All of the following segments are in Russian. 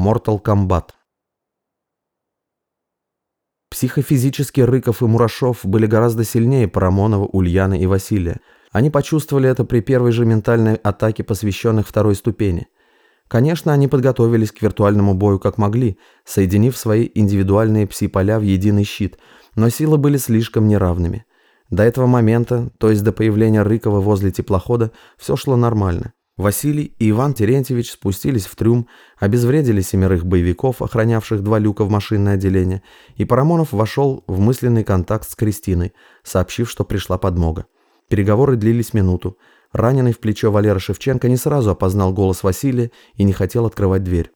Mortal Kombat. Психофизически Рыков и Мурашов были гораздо сильнее Парамонова, Ульяны и Василия. Они почувствовали это при первой же ментальной атаке посвященных второй ступени. Конечно, они подготовились к виртуальному бою как могли, соединив свои индивидуальные пси-поля в единый щит, но силы были слишком неравными. До этого момента, то есть до появления Рыкова возле теплохода, все шло нормально. Василий и Иван Терентьевич спустились в трюм, обезвредили семерых боевиков, охранявших два люка в машинное отделение, и Парамонов вошел в мысленный контакт с Кристиной, сообщив, что пришла подмога. Переговоры длились минуту. Раненый в плечо Валера Шевченко не сразу опознал голос Василия и не хотел открывать дверь.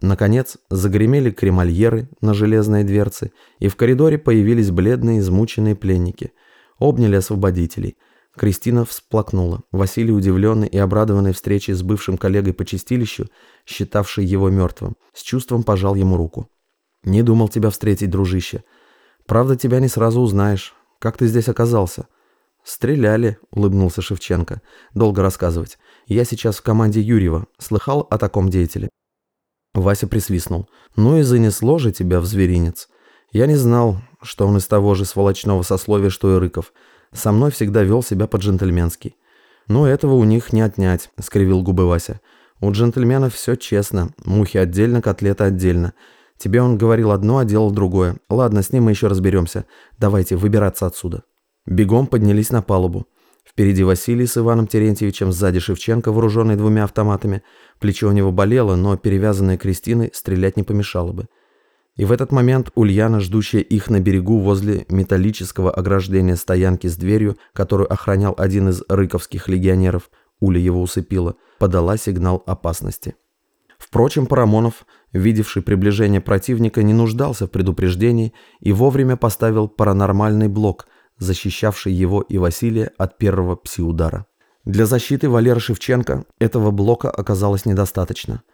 Наконец, загремели кремальеры на железные дверцы, и в коридоре появились бледные, измученные пленники. Обняли освободителей – Кристина всплакнула. Василий, удивленный и обрадованный встречей с бывшим коллегой по чистилищу, считавший его мертвым, с чувством пожал ему руку. «Не думал тебя встретить, дружище. Правда, тебя не сразу узнаешь. Как ты здесь оказался?» «Стреляли», — улыбнулся Шевченко. «Долго рассказывать. Я сейчас в команде Юрьева. Слыхал о таком деятеле?» Вася присвистнул. «Ну и занесло же тебя в зверинец. Я не знал, что он из того же сволочного сословия, что и Рыков. Со мной всегда вел себя по-джентльменски. «Ну, этого у них не отнять», — скривил губы Вася. «У джентльменов все честно. Мухи отдельно, котлеты отдельно. Тебе он говорил одно, а делал другое. Ладно, с ним мы еще разберемся. Давайте выбираться отсюда». Бегом поднялись на палубу. Впереди Василий с Иваном Терентьевичем, сзади Шевченко, вооруженный двумя автоматами. Плечо у него болело, но перевязанной Кристиной стрелять не помешало бы. И в этот момент Ульяна, ждущая их на берегу возле металлического ограждения стоянки с дверью, которую охранял один из рыковских легионеров, Уля его усыпила, подала сигнал опасности. Впрочем, Парамонов, видевший приближение противника, не нуждался в предупреждении и вовремя поставил паранормальный блок, защищавший его и Василия от первого пси-удара. Для защиты Валеры Шевченко этого блока оказалось недостаточно –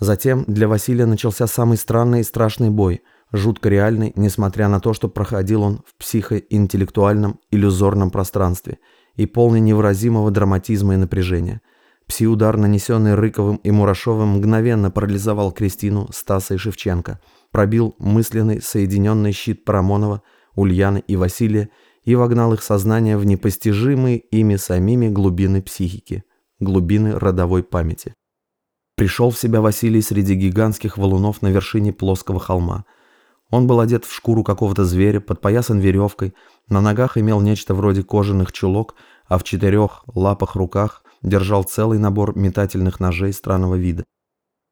Затем для Василия начался самый странный и страшный бой, жутко реальный, несмотря на то, что проходил он в психоинтеллектуальном иллюзорном пространстве и полный невыразимого драматизма и напряжения. Пси-удар, нанесенный Рыковым и Мурашовым, мгновенно парализовал Кристину, Стаса и Шевченко, пробил мысленный соединенный щит Парамонова, Ульяны и Василия и вогнал их сознание в непостижимые ими самими глубины психики, глубины родовой памяти. Пришел в себя Василий среди гигантских валунов на вершине плоского холма. Он был одет в шкуру какого-то зверя, подпоясан веревкой, на ногах имел нечто вроде кожаных чулок, а в четырех лапах руках держал целый набор метательных ножей странного вида.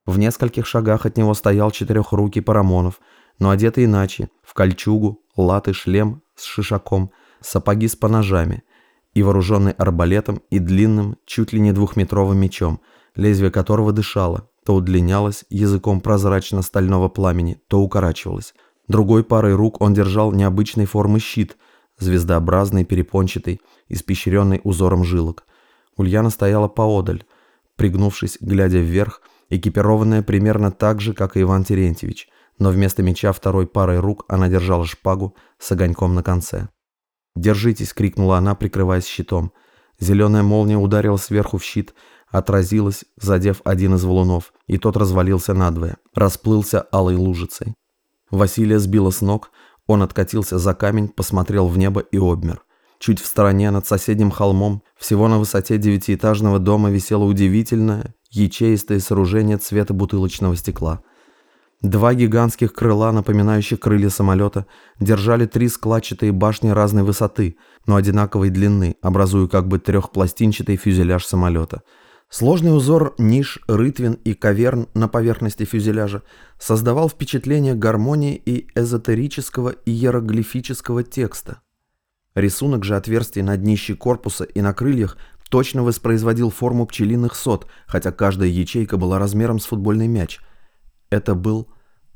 В нескольких шагах от него стоял четырехрукий Парамонов, но одетый иначе, в кольчугу, латы, шлем с шишаком, сапоги с поножами и вооруженный арбалетом и длинным, чуть ли не двухметровым мечом – лезвие которого дышало, то удлинялось языком прозрачно-стального пламени, то укорачивалось. Другой парой рук он держал необычной формы щит, звездообразный, перепончатый, испещренный узором жилок. Ульяна стояла поодаль, пригнувшись, глядя вверх, экипированная примерно так же, как и Иван Терентьевич, но вместо меча второй парой рук она держала шпагу с огоньком на конце. «Держитесь!» — крикнула она, прикрываясь щитом. Зеленая молния ударила сверху в щит, отразилась, задев один из валунов, и тот развалился надвое, расплылся алой лужицей. Василия сбила с ног, он откатился за камень, посмотрел в небо и обмер. Чуть в стороне, над соседним холмом, всего на высоте девятиэтажного дома висело удивительное, ячеистое сооружение цвета бутылочного стекла. Два гигантских крыла, напоминающих крылья самолета, держали три складчатые башни разной высоты, но одинаковой длины, образуя как бы трехпластинчатый фюзеляж самолета – Сложный узор ниш, рытвин и каверн на поверхности фюзеляжа создавал впечатление гармонии и эзотерического иероглифического текста. Рисунок же отверстий на днище корпуса и на крыльях точно воспроизводил форму пчелиных сот, хотя каждая ячейка была размером с футбольный мяч. Это был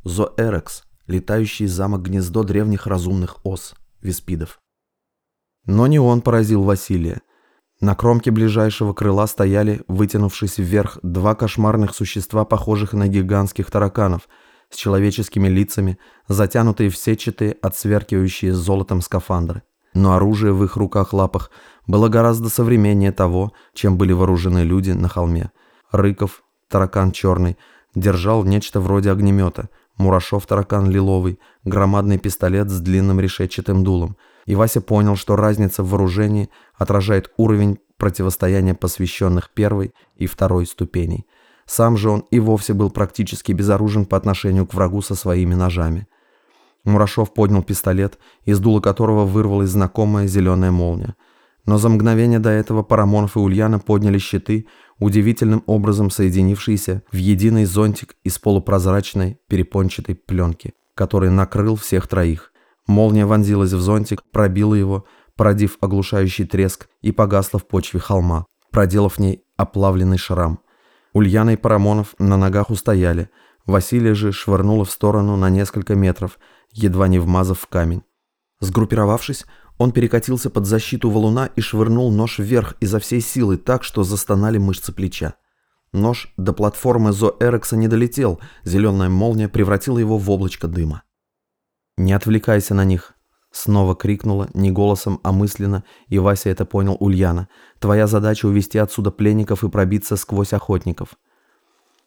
Зоэрекс, летающий замок-гнездо древних разумных ос, виспидов. Но не он поразил Василия. На кромке ближайшего крыла стояли, вытянувшись вверх, два кошмарных существа, похожих на гигантских тараканов, с человеческими лицами, затянутые в сетчатые, отсверкивающие золотом скафандры. Но оружие в их руках-лапах было гораздо современнее того, чем были вооружены люди на холме. Рыков, таракан черный, держал нечто вроде огнемета, Мурашов-таракан лиловый, громадный пистолет с длинным решетчатым дулом. И Вася понял, что разница в вооружении отражает уровень противостояния посвященных первой и второй ступеней. Сам же он и вовсе был практически безоружен по отношению к врагу со своими ножами. Мурашов поднял пистолет, из дула которого вырвалась знакомая зеленая молния. Но за мгновение до этого Парамонов и Ульяна подняли щиты, удивительным образом соединившиеся в единый зонтик из полупрозрачной перепончатой пленки, который накрыл всех троих. Молния вонзилась в зонтик, пробила его, породив оглушающий треск и погасла в почве холма, проделав в ней оплавленный шрам. Ульяна и Парамонов на ногах устояли, Василия же швырнула в сторону на несколько метров, едва не вмазав в камень. Сгруппировавшись, он перекатился под защиту валуна и швырнул нож вверх изо всей силы так, что застонали мышцы плеча. Нож до платформы Зо Эрекса не долетел, зеленая молния превратила его в облачко дыма. «Не отвлекайся на них!» Снова крикнула, не голосом, а мысленно, и Вася это понял Ульяна. «Твоя задача увести отсюда пленников и пробиться сквозь охотников».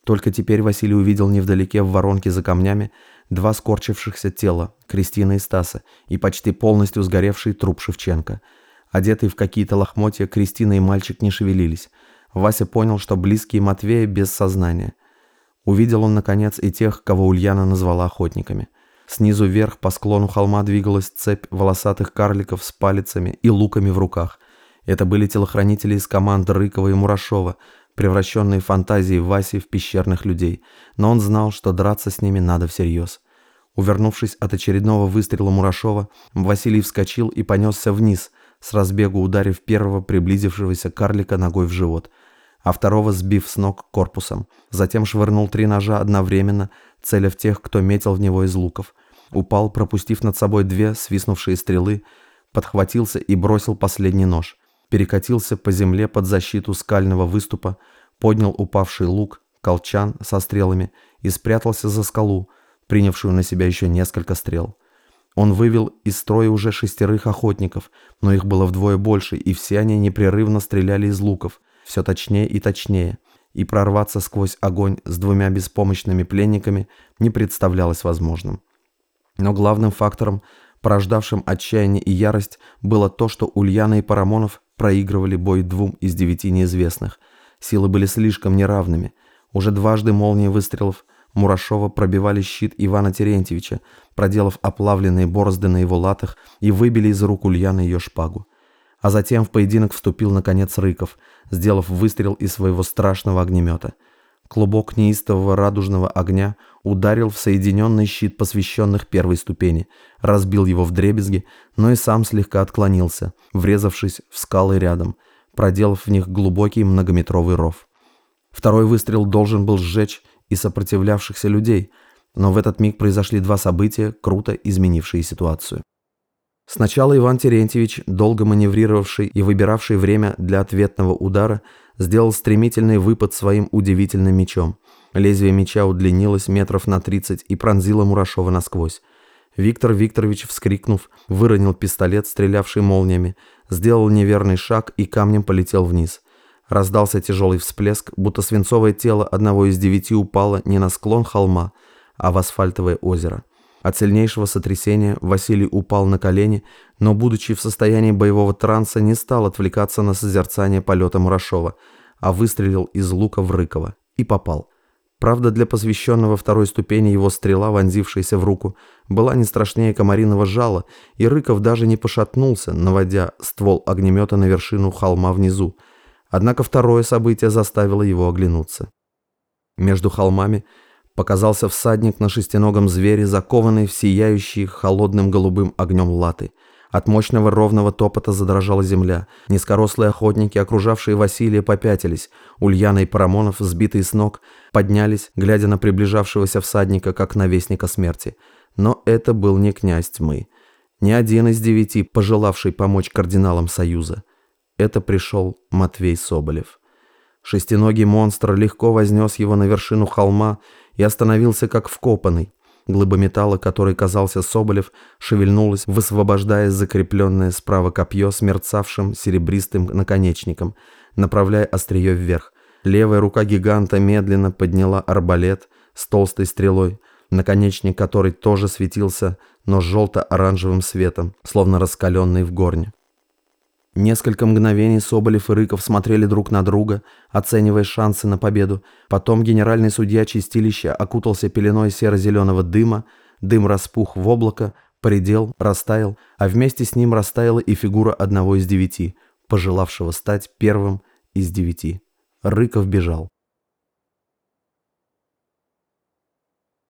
Только теперь Василий увидел невдалеке в воронке за камнями два скорчившихся тела, Кристины и Стаса, и почти полностью сгоревший труп Шевченко. Одетые в какие-то лохмотья, Кристина и мальчик не шевелились. Вася понял, что близкие Матвея без сознания. Увидел он, наконец, и тех, кого Ульяна назвала охотниками. Снизу вверх по склону холма двигалась цепь волосатых карликов с палицами и луками в руках. Это были телохранители из команд Рыкова и Мурашова – превращенные фантазией Васи в пещерных людей, но он знал, что драться с ними надо всерьез. Увернувшись от очередного выстрела Мурашова, Василий вскочил и понесся вниз, с разбегу ударив первого приблизившегося карлика ногой в живот, а второго сбив с ног корпусом. Затем швырнул три ножа одновременно, целя в тех, кто метил в него из луков. Упал, пропустив над собой две свистнувшие стрелы, подхватился и бросил последний нож перекатился по земле под защиту скального выступа, поднял упавший лук, колчан со стрелами и спрятался за скалу, принявшую на себя еще несколько стрел. Он вывел из строя уже шестерых охотников, но их было вдвое больше, и все они непрерывно стреляли из луков, все точнее и точнее, и прорваться сквозь огонь с двумя беспомощными пленниками не представлялось возможным. Но главным фактором, порождавшим отчаяние и ярость, было то, что Ульяна и Парамонов проигрывали бой двум из девяти неизвестных. Силы были слишком неравными. Уже дважды молнии выстрелов Мурашова пробивали щит Ивана Терентьевича, проделав оплавленные борозды на его латах и выбили из рук Ульяны ее шпагу. А затем в поединок вступил наконец Рыков, сделав выстрел из своего страшного огнемета. Клубок неистового радужного огня ударил в соединенный щит посвященных первой ступени, разбил его в дребезги, но и сам слегка отклонился, врезавшись в скалы рядом, проделав в них глубокий многометровый ров. Второй выстрел должен был сжечь и сопротивлявшихся людей, но в этот миг произошли два события, круто изменившие ситуацию. Сначала Иван Терентьевич, долго маневрировавший и выбиравший время для ответного удара, сделал стремительный выпад своим удивительным мечом. Лезвие меча удлинилось метров на 30 и пронзило Мурашова насквозь. Виктор Викторович, вскрикнув, выронил пистолет, стрелявший молниями, сделал неверный шаг и камнем полетел вниз. Раздался тяжелый всплеск, будто свинцовое тело одного из девяти упало не на склон холма, а в асфальтовое озеро. От сильнейшего сотрясения Василий упал на колени, но, будучи в состоянии боевого транса, не стал отвлекаться на созерцание полета Мурашова, а выстрелил из лука в Рыкова и попал. Правда, для посвященного второй ступени его стрела, вонзившаяся в руку, была не страшнее комариного жала, и Рыков даже не пошатнулся, наводя ствол огнемета на вершину холма внизу. Однако второе событие заставило его оглянуться. Между холмами Показался всадник на шестиногом звере, закованный в сияющий холодным голубым огнем латы. От мощного ровного топота задрожала земля. Низкорослые охотники, окружавшие Василия, попятились. Ульяна и Парамонов, сбитые с ног, поднялись, глядя на приближавшегося всадника, как на вестника смерти. Но это был не князь тьмы. Ни один из девяти, пожелавший помочь кардиналам Союза. Это пришел Матвей Соболев. Шестиногий монстр легко вознес его на вершину холма и остановился как вкопанный. Глыба металла, который казался Соболев, шевельнулась, высвобождая закрепленное справа копье с мерцавшим серебристым наконечником, направляя острие вверх. Левая рука гиганта медленно подняла арбалет, с толстой стрелой, наконечник которой тоже светился, но желто-оранжевым светом, словно раскаленный в горне. Несколько мгновений Соболев и Рыков смотрели друг на друга, оценивая шансы на победу. Потом генеральный судья чистилища окутался пеленой серо-зеленого дыма, дым распух в облако, предел, растаял, а вместе с ним растаяла и фигура одного из девяти, пожелавшего стать первым из девяти. Рыков бежал.